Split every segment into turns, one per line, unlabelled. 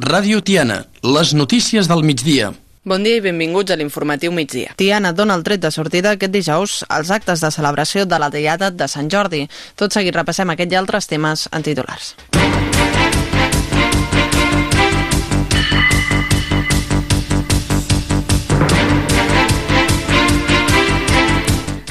Ràdio Tiana, les notícies del migdia.
Bon dia i benvinguts a l'informatiu migdia. Tiana dona el tret de sortida aquest dijous als actes de celebració de la Diada de Sant Jordi. Tot seguit repassem aquest i altres temes en titulars.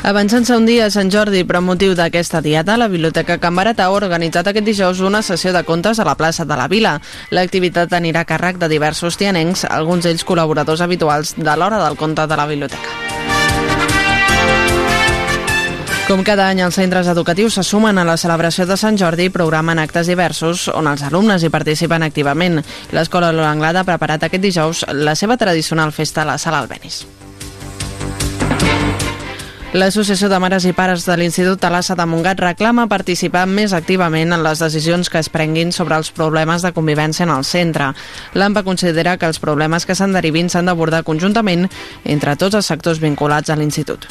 Avançant-se un dia a Sant Jordi per motiu d'aquesta diada, la Biblioteca Can Baratà ha organitzat aquest dijous una sessió de contes a la plaça de la Vila. L'activitat anirà a càrrec de diversos tianencs, alguns d'ells col·laboradors habituals de l'hora del conte de la biblioteca. Com cada any, els centres educatius se sumen a la celebració de Sant Jordi i programen actes diversos on els alumnes hi participen activament. L'Escola Lola Anglada ha preparat aquest dijous la seva tradicional festa a la Sala Albenis. L'Associació de Mares i Pares de l'Institut Talassa de Montgat reclama participar més activament en les decisions que es prenguin sobre els problemes de convivència en el centre. L'AMPA considera que els problemes que se'n derivin s'han d'abordar conjuntament entre tots els sectors vinculats a l'Institut.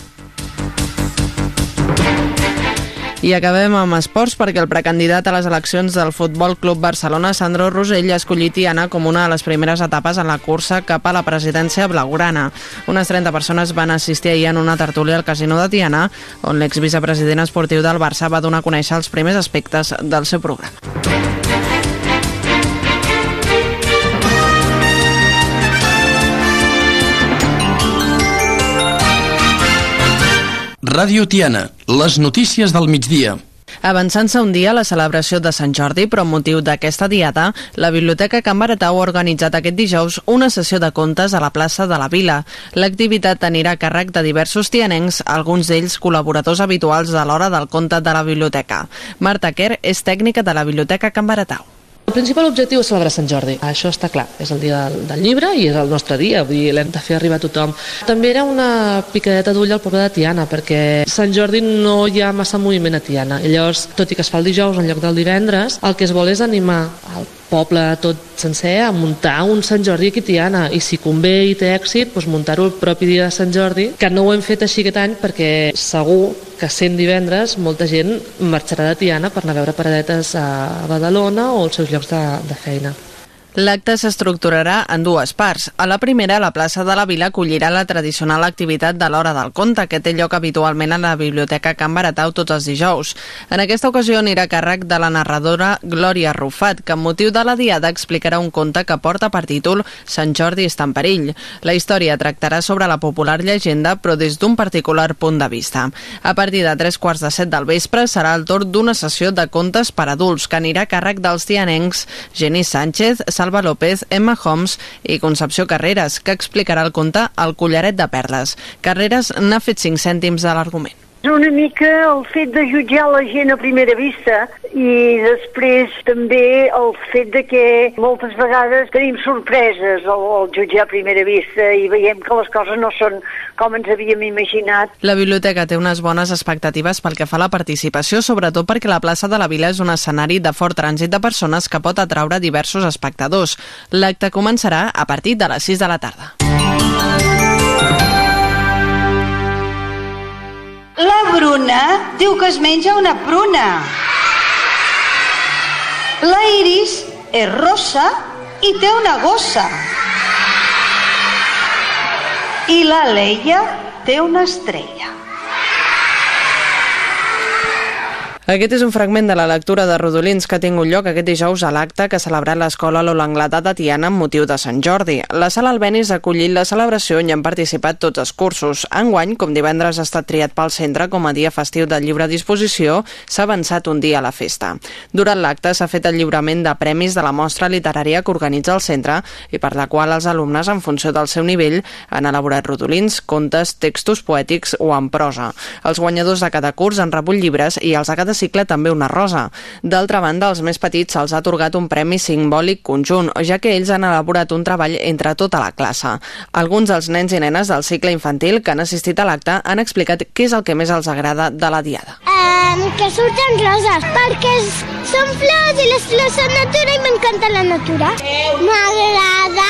I acabem amb esports perquè el precandidat a les eleccions del Futbol Club Barcelona, Sandro Rosell, ha escollit Tiana com una de les primeres etapes en la cursa cap a la presidència blaugrana. Unes 30 persones van assistir ahir en una tertúlia al Casino de Tiana, on l'exvicepresident esportiu del Barça va donar a conèixer els primers aspectes del seu programa.
Ràdio Tiana, les notícies del migdia.
Avançant-se un dia a la celebració de Sant Jordi, però amb motiu d'aquesta diada, la Biblioteca Can Baratau ha organitzat aquest dijous una sessió de contes a la plaça de la Vila. L'activitat anirà a càrrec de diversos tianencs, alguns d'ells col·laboradors habituals de l'hora del conte de la biblioteca. Marta Kerr és tècnica de la Biblioteca Can Baratau.
El principal objectiu és celebrar Sant Jordi, això està clar, és el dia del, del llibre i és el nostre dia, vull dir, l'hem de fer arribar a tothom. També era una picadeta d'ull al poble de Tiana, perquè Sant Jordi no hi ha massa moviment a Tiana, llavors, tot i que es fa el dijous en lloc del divendres, el que es vol és animar el poble tot sencer a muntar un Sant Jordi aquí Tiana i si convé i té èxit doncs muntar-ho el propi dia de Sant Jordi que no ho hem fet així aquest any perquè segur que sent divendres molta gent marxarà de Tiana per anar a veure paradetes a Badalona o als seus llocs de, de feina.
L'acte s'estructurarà en dues parts. A la primera, la plaça de la Vila acollirà la tradicional activitat de l'Hora del Conte, que té lloc habitualment a la Biblioteca Can Baratau tots els dijous. En aquesta ocasió anirà a càrrec de la narradora Glòria Rufat, que amb motiu de la Diada explicarà un conte que porta per títol Sant Jordi està en perill. La història tractarà sobre la popular llegenda, però des d'un particular punt de vista. A partir de tres quarts de set del vespre serà el torn d'una sessió de contes per adults, que anirà a càrrec dels tianencs Genís Sánchez, Salva López, Emma Homs i Concepció Carreras, que explicarà el conte El collaret de perles. Carreras n'ha fet 5 cèntims de l'argument.
Una mica el fet de jutjar la gent a primera vista i després també el fet de que moltes vegades tenim sorpreses al, al jutjar a primera vista i veiem que les coses no són com ens havíem imaginat.
La biblioteca té unes bones expectatives pel que fa a la participació, sobretot perquè la plaça de la Vila és un escenari de fort trànsit de persones que pot atraure diversos espectadors. L'acte començarà a partir de les 6 de la tarda.
La Bruna diu que es menja una pruna. La Iris és rossa i té una gossa. I la Leia té una estrella.
Aquest és un fragment de la lectura de Rodolins que ha tingut lloc aquest dijous a l'acte que ha celebrat l'Escola Lola Anglada de Tiana amb motiu de Sant Jordi. La sala Albenis ha acollit la celebració i han participat tots els cursos. Enguany, com divendres ha estat triat pel centre com a dia festiu del lliure disposició, s'ha avançat un dia a la festa. Durant l'acte s'ha fet el lliurament de premis de la mostra literària que organitza el centre i per la qual els alumnes, en funció del seu nivell, han elaborat rodolins, contes, textos poètics o en prosa. Els guanyadors de cada curs han rebut llibres i els de cada cicle també una rosa. D'altra banda, als més petits se'ls ha atorgat un premi simbòlic conjunt, ja que ells han elaborat un treball entre tota la classe. Alguns dels nens i nenes del cicle infantil que han assistit a l'acte han explicat què és el que més els agrada de la diada.
Um, que surten roses, perquè són flors i les flors són natura i m'encanta la natura. M'agrada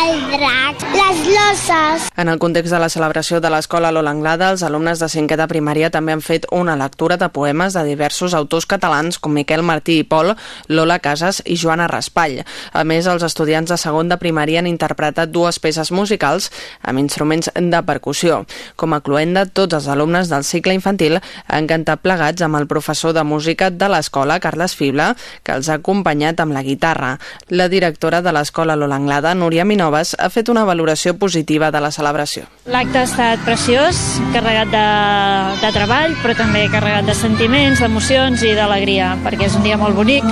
el drac, les losses.
En el context de la celebració de l'escola Lola Anglada, els alumnes de cinquè de primària també han fet una lectura de poemes de diversos autors catalans com Miquel Martí i Pol, Lola Casas i Joana Raspall. A més, els estudiants de segon de primària han interpretat dues peces musicals amb instruments de percussió. Com a cluenda, tots els alumnes del cicle infantil han cantat plegats amb el professor de música de l'escola, Carles Fibla, que els ha acompanyat amb la guitarra. La directora de l'escola Lola Anglada, Núria Minoves, ha fet una valoració positiva de la celebració.
L'acte ha estat preciós, carregat de, de treball, però també carregat de sentiments, d'emocions i d'alegria, perquè és un dia molt bonic,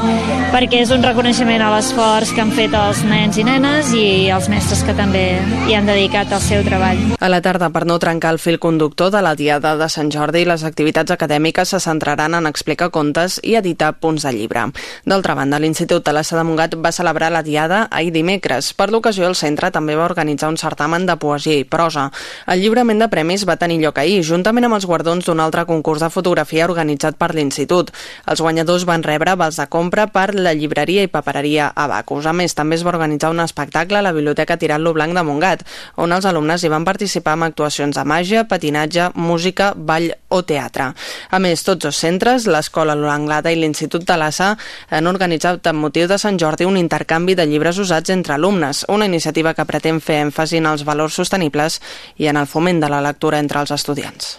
perquè és un reconeixement a l'esforç que han fet els nens i nenes i els mestres que també hi han dedicat el seu treball.
A la tarda, per no trencar el fil conductor de la Diada de Sant Jordi, les activitats acadèmiques se centraran en explicar contes i editar punts de llibre. D'altra banda, l'Institut de l'Essa de Montgat va celebrar la Diada ahir dimecres. Per l'ocasió, el centre també va organitzar un certamen de poesia i prosa. El lliurament de premis va tenir lloc ahir, juntament amb els guardons d'un altre concurs de fotografia organitzat per l'Institut. Els guanyadors van rebre vals de compra per la llibreria i papereria Abacus. A més, també es va organitzar un espectacle a la Biblioteca Tirant-lo Blanc de Montgat, on els alumnes hi van participar amb actuacions de màgia, patinatge, música, ball o teatre. A més, tots els centres, l'Escola L'Anglada i l'Institut de l'Assa, han organitzat amb motiu de Sant Jordi un intercanvi de llibres usats entre alumnes, una iniciativa que pretén fer èmfasi en els valors sostenibles i en el foment de la lectura entre els estudiants.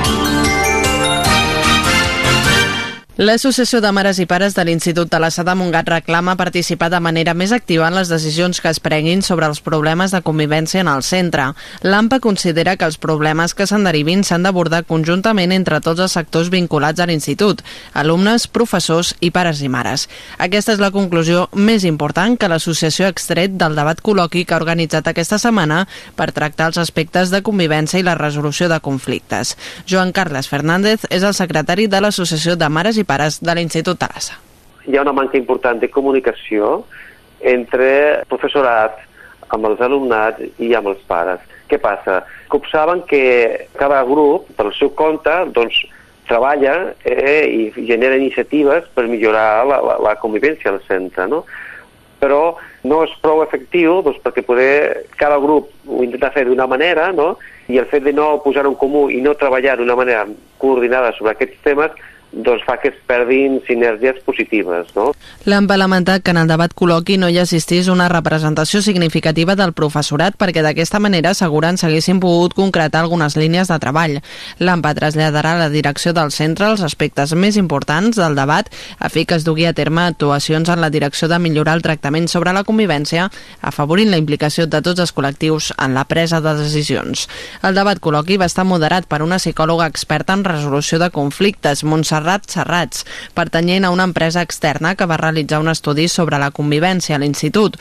L'Associació de Mares i Pares de l'Institut de l'Assa de Montgat reclama participar de manera més activa en les decisions que es prenguin sobre els problemes de convivència en el centre. L'AMPA considera que els problemes que se'n derivin s'han d'abordar conjuntament entre tots els sectors vinculats a l'Institut, alumnes, professors i pares i mares. Aquesta és la conclusió més important que l'associació ha extret del debat col·loqui que ha organitzat aquesta setmana per tractar els aspectes de convivència i la resolució de conflictes. Joan Carles Fernández és el secretari de l'Associació de Mares i pares de l'Institut Terrassa.
Hi ha una manca important de comunicació entre professorat, amb els alumnats i amb els pares. Què passa? Observen que cada grup, pel seu compte, doncs, treballa eh, i genera iniciatives per millorar la, la, la convivència al centre, no? però no és prou efectiu doncs, perquè poder cada grup ho intenta fer d'una manera no? i el fet de no posar en comú i no treballar d'una manera coordinada sobre aquests temes doncs fa que es perdin sinergies positives. No?
L'han lamentat que en el debat col·loqui no hi assistís una representació significativa del professorat perquè d'aquesta manera asseguren s'haguessin pogut concretar algunes línies de treball. L'AMPA traslladarà a la direcció del centre els aspectes més importants del debat a fi que es dugui a terme actuacions en la direcció de millorar el tractament sobre la convivència, afavorint la implicació de tots els col·lectius en la presa de decisions. El debat col·loqui va estar moderat per una psicòloga experta en resolució de conflictes, Montserrat Serrat Serrats, pertanyent a una empresa externa que va realitzar un estudi sobre la convivència a l'Institut.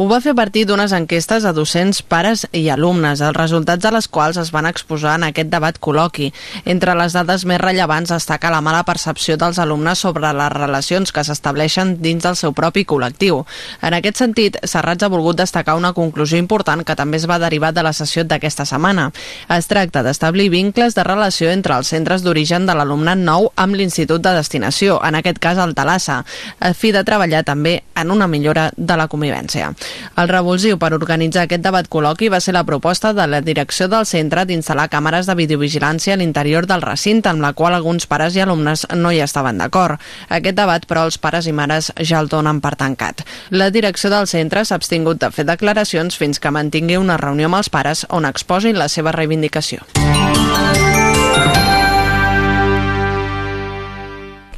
Ho va fer a partir d'unes enquestes a docents, pares i alumnes, els resultats de les quals es van exposar en aquest debat col·loqui. Entre les dades més rellevants destaca la mala percepció dels alumnes sobre les relacions que s'estableixen dins del seu propi col·lectiu. En aquest sentit, Serrats ha volgut destacar una conclusió important que també es va derivar de la sessió d'aquesta setmana. Es tracta d'establir vincles de relació entre els centres d'origen de l'alumnat nou amb l'institut de destinació, en aquest cas el Talassa, a fi de treballar també en una millora de la convivència. El revulsiu per organitzar aquest debat col·loqui va ser la proposta de la direcció del centre d'instal·lar càmeres de videovigilància a l'interior del recinte, amb la qual alguns pares i alumnes no hi estaven d'acord. Aquest debat, però, els pares i mares ja el donen per tancat. La direcció del centre s'ha abstingut de fer declaracions fins que mantingui una reunió amb els pares on exposin la seva reivindicació.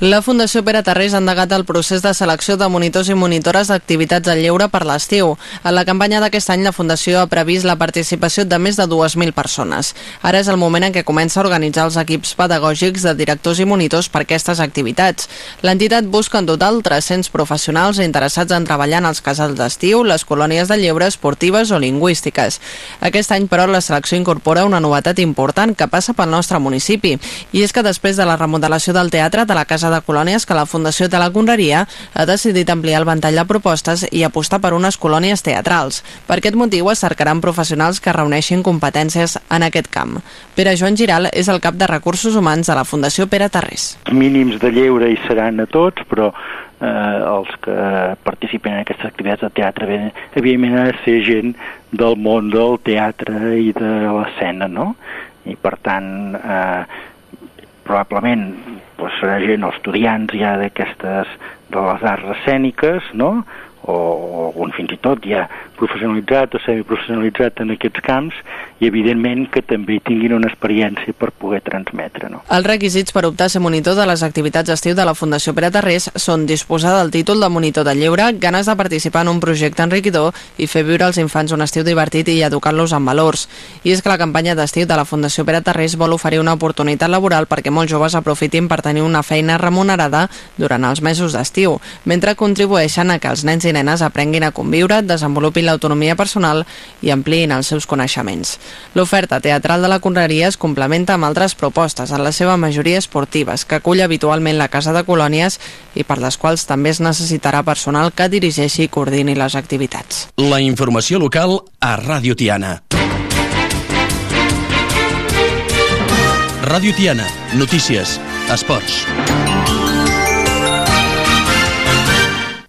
La Fundació Pere Tarrés ha endegat el procés de selecció de monitors i monitores d'activitats al lleure per l'estiu. En la campanya d'aquest any, la Fundació ha previst la participació de més de 2.000 persones. Ara és el moment en què comença a organitzar els equips pedagògics de directors i monitors per aquestes activitats. L'entitat busca en total 300 professionals interessats en treballar en els casals d'estiu, les colònies de lleure esportives o lingüístiques. Aquest any, però, la selecció incorpora una novetat important que passa pel nostre municipi, i és que després de la remodelació del teatre de la Casa de colònies que la Fundació de la Conreria ha decidit ampliar el ventall de propostes i apostar per unes colònies teatrals. Per aquest motiu es cercaran professionals que reuneixin competències en aquest camp. Pere Joan Giral és el cap de recursos humans de la Fundació Pere Tarrés.
Mínims de lleure hi seran a tots, però eh, els que participen en aquestes activitats de teatre, evidentment ha de ser gent del món del teatre i de l'escena, no? I per tant, eh, probablement serà gent, els estudiants ja d'aquestes, de les arts escèniques, no? O, o algun fins i tot ja professionalitzat o semiprofessionalitzat en aquests camps i evidentment que també tinguin una experiència per poder transmetre. No?
Els requisits per optar a ser monitor de les activitats d'estiu de la Fundació Pere Tarrés són disposar del títol de monitor de lleure, ganes de participar en un projecte enriquidor i fer viure als infants un estiu divertit i educar-los en valors. I és que la campanya d'estiu de la Fundació Pere Tarrés vol oferir una oportunitat laboral perquè molts joves aprofitin per tenir una feina remunerada durant els mesos d'estiu, mentre contribueixen a que els nens i nenes aprenguin a conviure, desenvolupin l'autonomia personal i ampliïn els seus coneixements. L'oferta teatral de la Conreria es complementa amb altres propostes, en la seva majoria esportives, que acull habitualment la Casa de Colònies i per les quals també es necessitarà personal que dirigeixi i coordini les activitats.
La informació local a Ràdio Tiana. Ràdio Tiana, notícies, esports.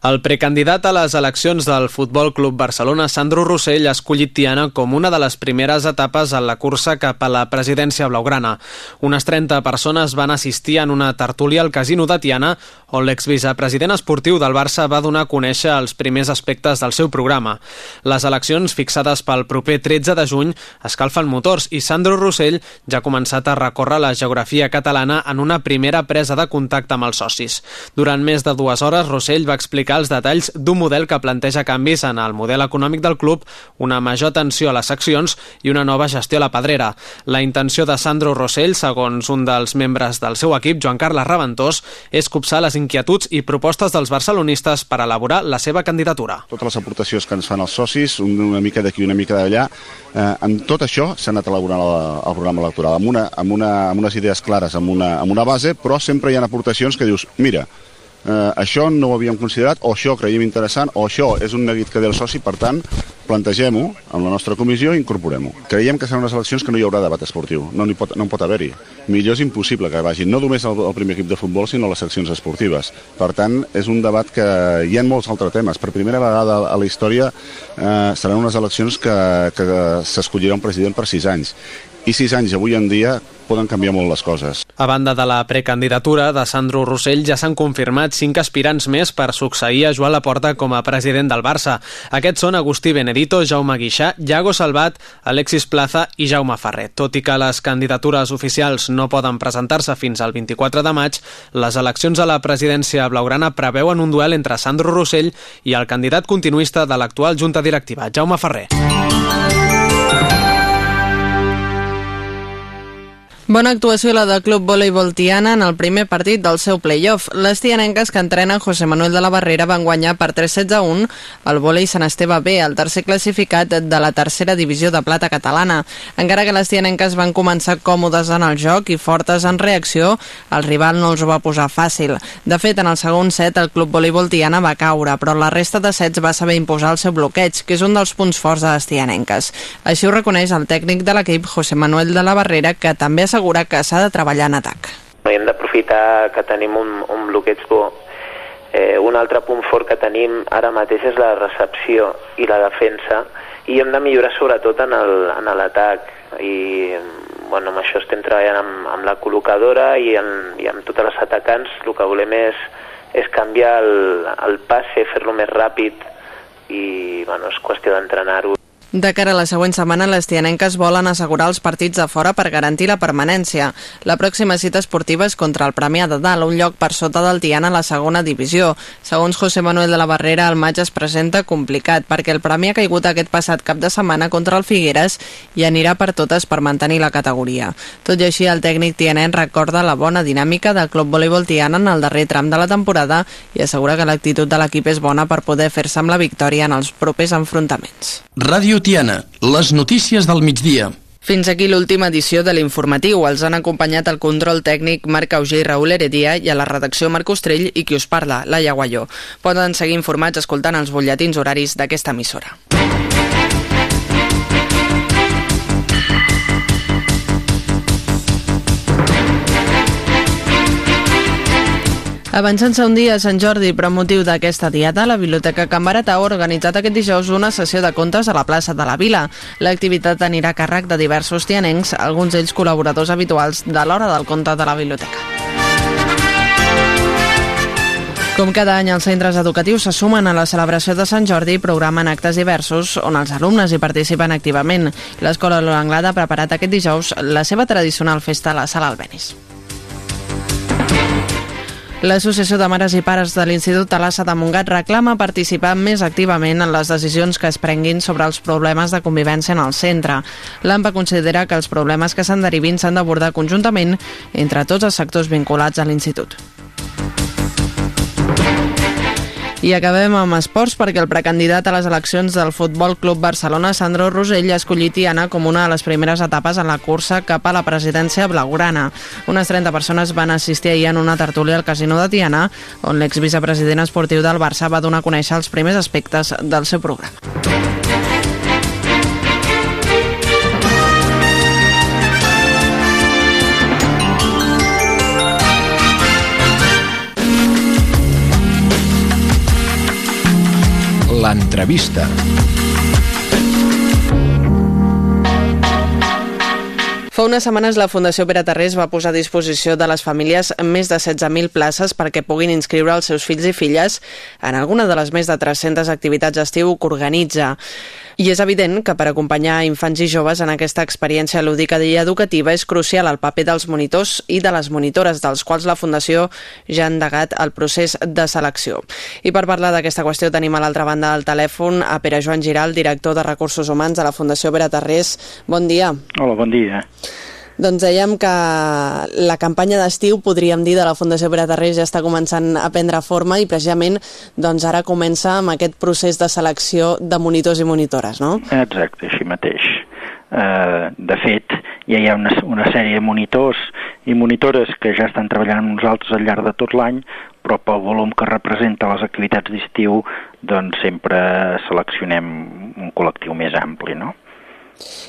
El precandidat a les eleccions del Futbol Club Barcelona, Sandro Rossell, ha escollit Tiana com una de les primeres etapes en la cursa cap a la presidència blaugrana. Unes 30 persones van assistir en una tertúlia al Casino de Tiana, on l'exvicepresident esportiu del Barça va donar a conèixer els primers aspectes del seu programa. Les eleccions fixades pel proper 13 de juny escalfen motors i Sandro Rossell ja ha començat a recórrer la geografia catalana en una primera presa de contacte amb els socis. Durant més de dues hores, Rossell va explicar explicar els detalls d'un model que planteja canvis en el model econòmic del club, una major atenció a les seccions i una nova gestió a la pedrera. La intenció de Sandro Rossell, segons un dels membres del seu equip, Joan Carles Raventós, és copsar les inquietuds i propostes dels barcelonistes per elaborar la seva candidatura.
Totes les aportacions que ens fan els socis, una mica d'aquí, una mica d'allà, eh, amb tot això s'ha anat elaborant el, el programa electoral, amb, una, amb, una, amb unes idees clares, amb una, amb una base, però sempre hi ha aportacions que dius, mira, eh, això no ho havíem considerat, o això creiem interessant, o això és un neguit que té el soci, per tant, plantegem-ho en la nostra comissió i incorporem-ho. Creiem que seran unes eleccions que no hi haurà debat esportiu, no, pot, no en pot haver-hi. Millor és impossible que vagin no només el, el primer equip de futbol, sinó les seccions esportives. Per tant, és un debat que hi ha molts altres temes. Per primera vegada a la història eh, seran unes eleccions que, que s'escollirà un president per sis anys i sis anys avui en dia poden canviar molt les coses.
A banda de la precandidatura de Sandro Rossell, ja s'han confirmat cinc aspirants més per succeir a Joan Laporta com a president del Barça. Aquests són Agustí Benedito, Jaume Guixà, Iago Salvat, Alexis Plaza i Jaume Ferrer. Tot i que les candidatures oficials no poden presentar-se fins al 24 de maig, les eleccions a la presidència blaugrana preveuen un duel entre Sandro Rossell i el candidat continuista de l'actual Junta Directiva, Jaume Ferrer.
Bona actuació la del Club Voleibol Tiana en el primer partit del seu playoff. Les tianenques que entrenen José Manuel de la Barrera van guanyar per 3 sets a 1 el volei Sant Esteve B, el tercer classificat de la tercera divisió de plata catalana. Encara que les tianenques van començar còmodes en el joc i fortes en reacció, el rival no els ho va posar fàcil. De fet, en el segon set el Club Voleibol Tiana va caure, però la resta de sets va saber imposar el seu bloqueig, que és un dels punts forts de les tianenques. Així ho reconeix el tècnic de l'equip José Manuel de la Barrera, que també assegura que s'ha de treballar en atac.
Hem d'aprofitar que tenim un, un bloqueig bo. Eh, un altre punt fort que tenim ara mateix és la recepció i la defensa i hem de millorar sobretot en l'atac i bueno, amb això estem treballant amb, amb la col·locadora i, en, i amb totes les atacants el que volem és, és canviar el, el passe, fer-lo més ràpid i bueno, és qüestió d'entrenar-ho.
De cara a la següent setmana, les tianenques volen assegurar els partits de fora per garantir la permanència. La pròxima cita esportiva és contra el Premià de Dalt, un lloc per sota del Tiana a la segona divisió. Segons José Manuel de la Barrera, el maig es presenta complicat perquè el Premi ha caigut aquest passat cap de setmana contra el Figueres i anirà per totes per mantenir la categoria. Tot i així, el tècnic tianen recorda la bona dinàmica del Club Voleibol Tiana en el darrer tram de la temporada i assegura que l'actitud de l'equip és bona per poder fer-se amb la victòria en els propers enfrontaments.
Ràdio Tiana, les notícies del migdia.
Fins aquí l'última edició de l'informatiu. Els han acompanyat el control tècnic Marc Auger i Raül Heredia i a la redacció Marc Ostrell i qui us parla, Laia Guaió. Poden seguir informats escoltant els butlletins horaris d'aquesta emissora. Avançant-se un dia a Sant Jordi, però motiu d'aquesta diada, la Biblioteca Can Baratà ha organitzat aquest dijous una sessió de contes a la plaça de la Vila. L'activitat anirà a càrrec de diversos tianencs, alguns d'ells col·laboradors habituals de l'hora del conte de la biblioteca. Com cada any, els centres educatius se sumen a la celebració de Sant Jordi i programen actes diversos on els alumnes hi participen activament. L'Escola Lola Anglada ha preparat aquest dijous la seva tradicional festa a la Sala Albenis. L'Associació de Mares i Pares de l'Institut Talassa de Montgat reclama participar més activament en les decisions que es prenguin sobre els problemes de convivència en el centre. L'AMPA considera que els problemes que se'n derivin s'han d'abordar conjuntament entre tots els sectors vinculats a l'Institut. I acabem amb esports perquè el precandidat a les eleccions del Futbol Club Barcelona, Sandro Rosell, ha escollit Tiana com una de les primeres etapes en la cursa cap a la presidència blaugrana. Unes 30 persones van assistir ahir en una tertúlia al Casino de Tiana, on l'exvicepresident esportiu del Barça va donar a conèixer els primers aspectes del seu programa.
L'entrevista.
Fa unes setmanes la Fundació Pere Tarrés va posar a disposició de les famílies més de 16.000 places perquè puguin inscriure els seus fills i filles en alguna de les més de 300 activitats d'estiu que organitza. I és evident que per acompanyar infants i joves en aquesta experiència lúdica i educativa és crucial el paper dels monitors i de les monitores, dels quals la Fundació ja ha endegat el procés de selecció. I per parlar d'aquesta qüestió tenim a l'altra banda del telèfon a Pere Joan Giral, director de Recursos Humans de la Fundació Vera Tarrés. Bon dia.
Hola, bon dia.
Doncs dèiem que la campanya d'estiu, podríem dir, de la Fundació Pere Tarrés ja està començant a prendre forma i precisament doncs ara comença amb aquest procés de selecció de monitors i monitores, no?
Exacte, així mateix. Uh, de fet, ja hi ha una, una sèrie de monitors i monitores que ja estan treballant amb nosaltres al llarg de tot l'any, però pel volum que representa les activitats d'estiu, doncs sempre seleccionem un col·lectiu més ampli, no?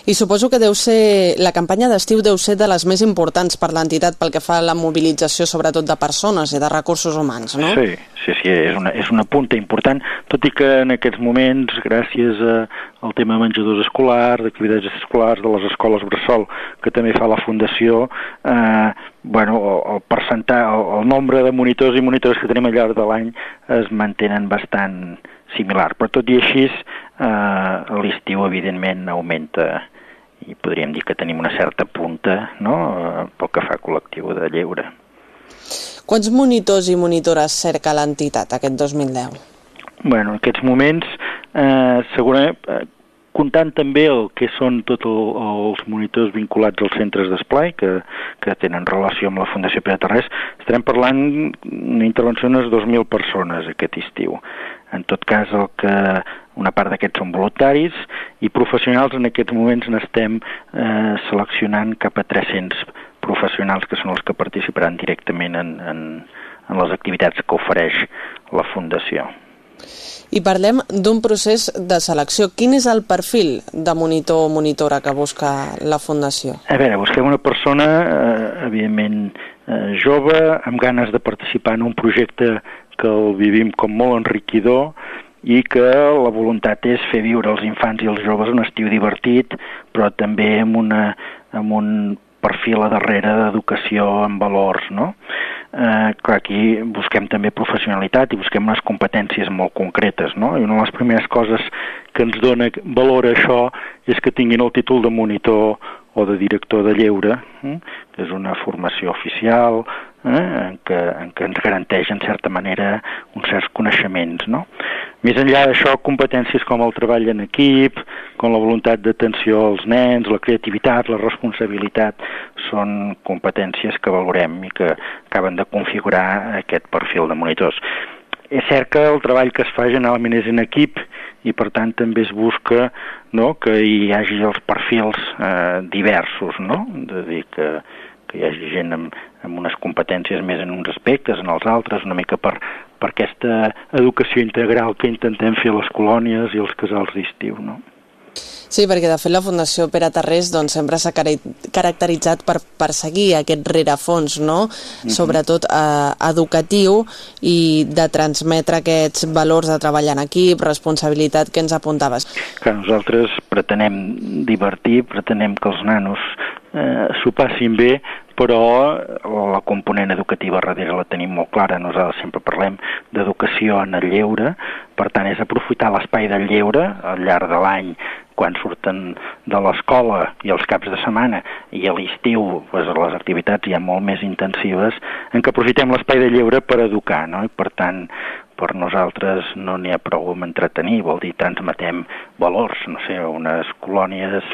I suposo que deu ser, la campanya d'estiu deu ser de les més importants per l'entitat pel que fa a la mobilització sobretot de persones i de recursos humans, no?
Sí, sí, sí, és una, és una punta important, tot i que en aquests moments, gràcies a, al tema menjadors escolars, d'activitats escolars, de les escoles Bressol, que també fa la Fundació, eh, bueno, el, percentatge, el, el nombre de monitors i monitores que tenim al llarg de l'any es mantenen bastant similar, però tot i així eh, l'estiu evidentment augmenta i podríem dir que tenim una certa punta no? Eh, pel que fa col·lectiu de lleure.
Quants monitors i monitores cerca l'entitat aquest 2010?
Bueno, en aquests moments, eh, segurament, eh, comptant també el que són tots el, els monitors vinculats als centres d'esplai que, que tenen relació amb la Fundació Pere Tarrés, estarem parlant una intervenció d'unes 2.000 persones aquest estiu. En tot cas, el que una part d'aquests són voluntaris i professionals en aquests moments n'estem eh, seleccionant cap a 300 professionals que són els que participaran directament en, en, en les activitats que ofereix la Fundació.
I parlem d'un procés de selecció. Quin és el perfil de monitor o monitora que busca la Fundació?
A veure, busquem una persona, eh, evidentment, eh, jove, amb ganes de participar en un projecte que el vivim com molt enriquidor i que la voluntat és fer viure els infants i els joves un estiu divertit, però també amb, una, amb un perfil a darrere d'educació en valors, no? Eh, clar, aquí busquem també professionalitat i busquem unes competències molt concretes, no? I una de les primeres coses que ens dona valor a això és que tinguin el títol de monitor o de director de lleure, eh? és una formació oficial, eh? en, què, en què ens garanteix en certa manera uns certs coneixements. No? Més enllà d'això, competències com el treball en equip, com la voluntat d'atenció als nens, la creativitat, la responsabilitat, són competències que valorem i que acaben de configurar aquest perfil de monitors. és cert que el treball que es fa generalment és en equip i per tant també es busca no, que hi hagi els perfils eh, diversos, no? de dir que, que hi hagi gent amb, amb unes competències més en uns aspectes, en els altres, una mica per, per aquesta educació integral que intentem fer a les colònies i els casals d'estiu. No?
Sí, perquè de fet la Fundació Pere Tarrés doncs, sempre s'ha caracteritzat per perseguir aquest rerefons, no? Mm -hmm. sobretot eh, educatiu i de transmetre aquests valors de treball en equip, responsabilitat que ens apuntaves.
Que nosaltres pretenem divertir, pretenem que els nanos eh, s'ho passin bé, però la component educativa darrere la tenim molt clara. Nosaltres sempre parlem d'educació en el lleure, per tant és aprofitar l'espai del lleure al llarg de l'any quan surten de l'escola i els caps de setmana i a l'estiu pues, les activitats ja molt més intensives en què aprofitem l'espai de lleure per educar, no? I per tant, per nosaltres no n'hi ha prou amb entretenir, vol dir transmetem valors, no sé, unes colònies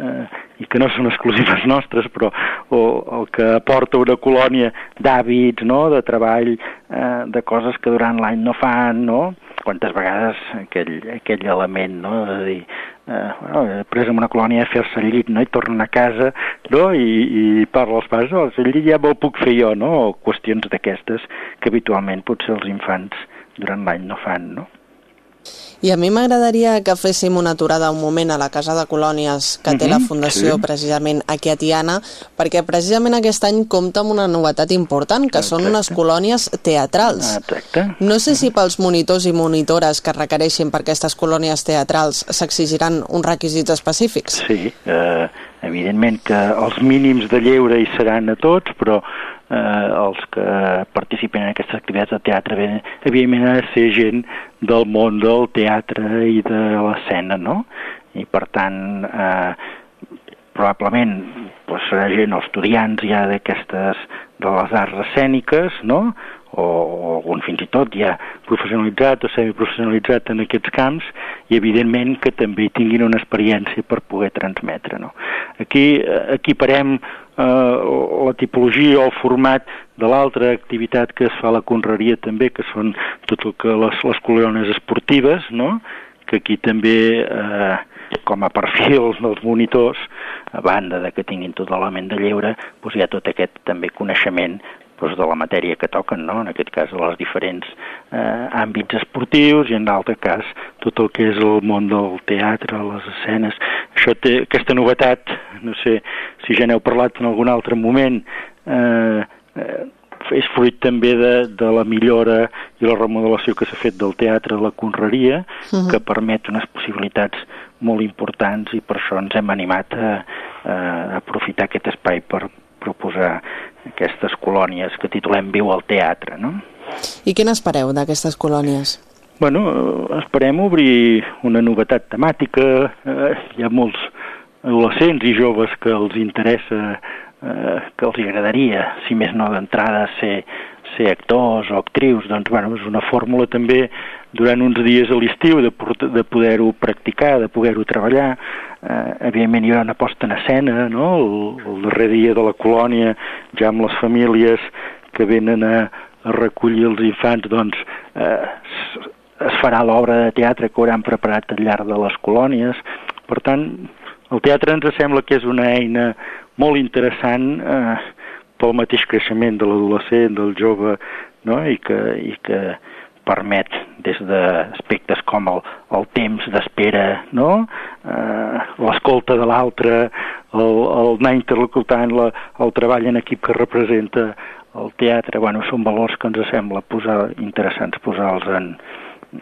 eh, i que no són exclusives nostres, però o, el que aporta una colònia d'hàbits, no?, de treball, eh, de coses que durant l'any no fan, no?, quantes vegades aquell, aquell element, no?, de dir, eh, bueno, després en una colònia fer-se el llit, no?, i tornen a casa, no?, i, i parla als pares, oh, el llit ja me'l puc fer jo, no?, o qüestions d'aquestes que habitualment potser els infants durant l'any no fan, no?
I a mi m'agradaria que féssim una aturada un moment a la Casa de Colònies que té uh -huh, la
Mhm,
Fundació
sí.
precisament aquí a Tiana, perquè precisament aquest any compta amb una novetat important, que són unes colònies teatrals.
Exacte.
No sé si pels monitors i monitores que requereixin per aquestes colònies teatrals s'exigiran uns requisits específics.
Sí, eh, evidentment que els mínims de lleure hi seran a tots, però eh, els que participen en aquestes activitats de teatre bé, evidentment ha de ser gent del món del teatre i de l'escena, no? I per tant, eh, probablement pues, serà gent o estudiants ja d'aquestes de les arts escèniques, no? o, o algun fins i tot ja professionalitzat o semiprofessionalitzat en aquests camps i evidentment que també tinguin una experiència per poder transmetre. No? Aquí eh, equiparem eh, la tipologia o el format de l'altra activitat que es fa a la conreria també, que són tot el que les, les colònies esportives, no? Que aquí també eh, com a perfils dels monitors, a banda de que tinguin tot l'element de lleure, doncs hi ha tot aquest també coneixement doncs, de la matèria que toquen, no? en aquest cas els diferents eh, àmbits esportius i en l'altre cas tot el que és el món del teatre, les escenes. Això té aquesta novetat, no sé si ja n'heu parlat en algun altre moment, eh, eh, és fruit també de, de la millora i la remodelació que s'ha fet del teatre de la Conreria,
Mhm.
que permet unes possibilitats molt importants i per això ens hem animat a, a aprofitar aquest espai per proposar aquestes colònies que titulem Viu al teatre, no?
I què n'espereu d'aquestes colònies?
Bueno, esperem obrir una novetat temàtica. Eh, hi ha molts adolescents i joves que els interessa, eh, que els agradaria, si més no d'entrada, ser, ser actors o actrius. Doncs, bueno, és una fórmula també durant uns dies a l'estiu de, de poder-ho practicar, de poder-ho treballar. Eh, evidentment hi haurà una posta en escena, no? El, el darrer dia de la colònia, ja amb les famílies que venen a, a recollir els infants, doncs eh, es farà l'obra de teatre que hauran preparat al llarg de les colònies. Per tant, el teatre ens sembla que és una eina molt interessant eh, pel mateix creixement de l'adolescent, del jove, no? I, que, i que permet des d'aspectes com el, el temps d'espera, no? eh, l'escolta de l'altre, el, el anar interlocutant, la, el treball en equip que representa el teatre, bueno, són valors que ens sembla posar, interessants posar-los en,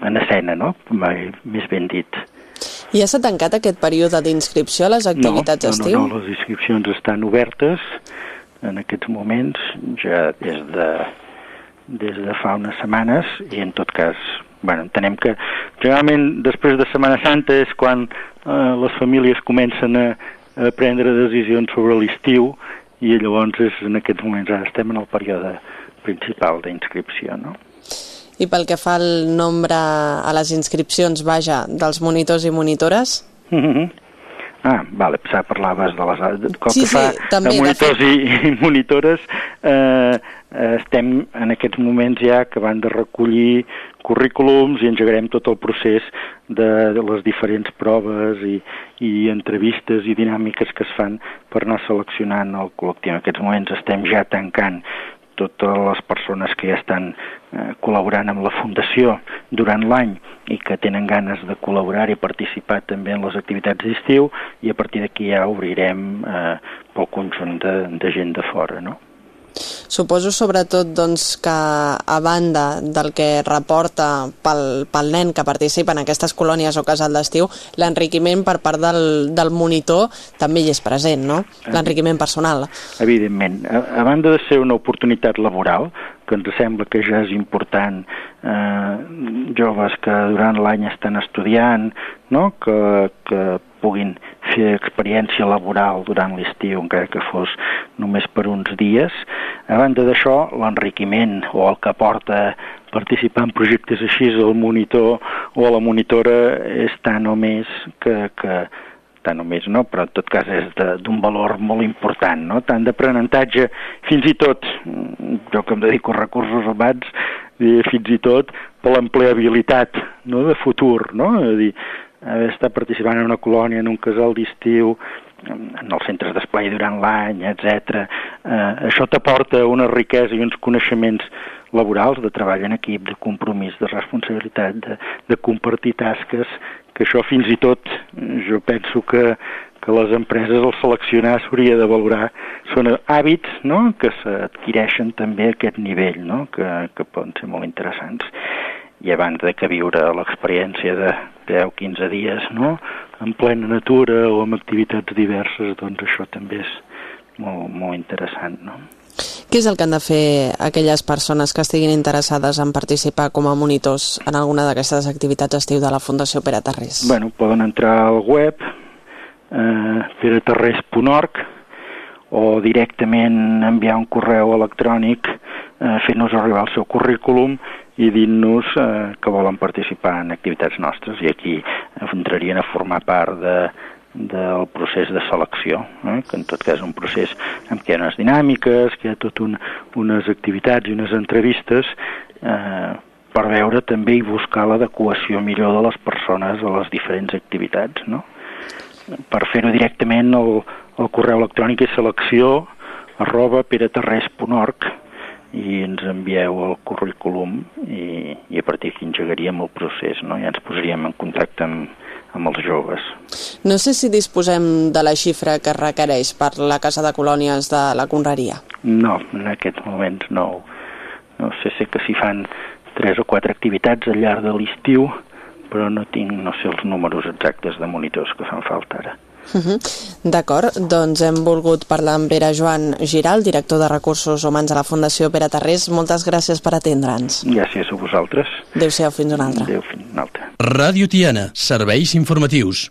en escena, no? Més ben dit.
Ja s'ha tancat aquest període d'inscripció a les activitats
no,
d'estiu?
No, no, les inscripcions estan obertes en aquests moments, ja des de, des de fa unes setmanes, i en tot cas, bueno, entenem que generalment després de Setmana Santa és quan eh, les famílies comencen a, a prendre decisions sobre l'estiu i llavors és en aquests moments ara estem en el període principal d'inscripció, no?
I pel que fa al nombre a les inscripcions, vaja, dels monitors i monitores?
Mhm. Ah, vale, pensava parlaves de les... de- Com
Sí,
que fa
sí, també,
de
de
monitors i, i monitores, eh, eh, estem en aquests moments ja acabant de recollir currículums i engegarem tot el procés de, de les diferents proves i, i entrevistes i dinàmiques que es fan per anar seleccionant el col·lectiu. En aquests moments estem ja tancant totes les persones que ja estan eh, col·laborant amb la Fundació durant l'any i que tenen ganes de col·laborar i participar també en les activitats d'estiu i a partir d'aquí ja obrirem eh, pel conjunt de, de gent de fora, no?
Suposo sobretot doncs, que a banda del que reporta pel, pel nen que participa en aquestes colònies o casal d'estiu, l'enriquiment per part del, del monitor també hi és present, no? L'enriquiment personal.
Evidentment. A, a banda de ser una oportunitat laboral, que ens sembla que ja és important eh, joves que durant l'any estan estudiant, no? que, que puguin fer experiència laboral durant l'estiu, encara que fos només per uns dies. A banda d'això, l'enriquiment o el que porta participar en projectes així al monitor o a la monitora és tant o més que, que tant o més no, però en tot cas és d'un valor molt important, no? tant d'aprenentatge, fins i tot, jo que em dedico a recursos humans, fins i tot per l'empleabilitat no? de futur, no? És a dir, haver estat participant en una colònia, en un casal d'estiu, en els centres d'esplai durant l'any, etc. Eh, això t'aporta una riquesa i uns coneixements laborals, de treball en equip, de compromís, de responsabilitat, de, de compartir tasques, que això fins i tot jo penso que, que les empreses al seleccionar s'hauria de valorar són hàbits no? que s'adquireixen també a aquest nivell, no? que, que poden ser molt interessants i abans de que viure l'experiència de 10-15 dies no? en plena natura o amb activitats diverses, doncs això també és molt, molt interessant. No?
Què és el que han de fer aquelles persones que estiguin interessades en participar com a monitors en alguna d'aquestes activitats estiu de la Fundació Pere Tarrés?
Bueno, poden entrar al web eh, peretarrés.org o directament enviar un correu electrònic eh, fent-nos arribar el seu currículum i dint-nos eh, que volen participar en activitats nostres i aquí entrarien a formar part de, del procés de selecció, eh? que en tot cas és un procés amb què hi ha unes dinàmiques, que hi ha tot un, unes activitats i unes entrevistes eh, per veure també i buscar l'adequació millor de les persones a les diferents activitats. No? Per fer-ho directament el, el correu electrònic és selecció arroba pereterres.org i ens envieu el currículum i, i a partir d'aquí engegaríem el procés, no? ja ens posaríem en contacte amb, amb els joves.
No sé si disposem de la xifra que requereix per la Casa de Colònies de la Conreria.
No, en aquests moments no. No sé, sé que s'hi fan tres o quatre activitats al llarg de l'estiu, però no tinc, no sé els números exactes de monitors que fan falta ara.
Uh -huh. D'acord, doncs hem volgut parlar amb Pere Joan Giral, director de Recursos Humans a la Fundació Pere Tarrés. Moltes gràcies per atendre'ns.
Gràcies a vosaltres.
Adéu-siau, fins una altra.
Adéu, fins una altra.
Ràdio Tiana, serveis informatius.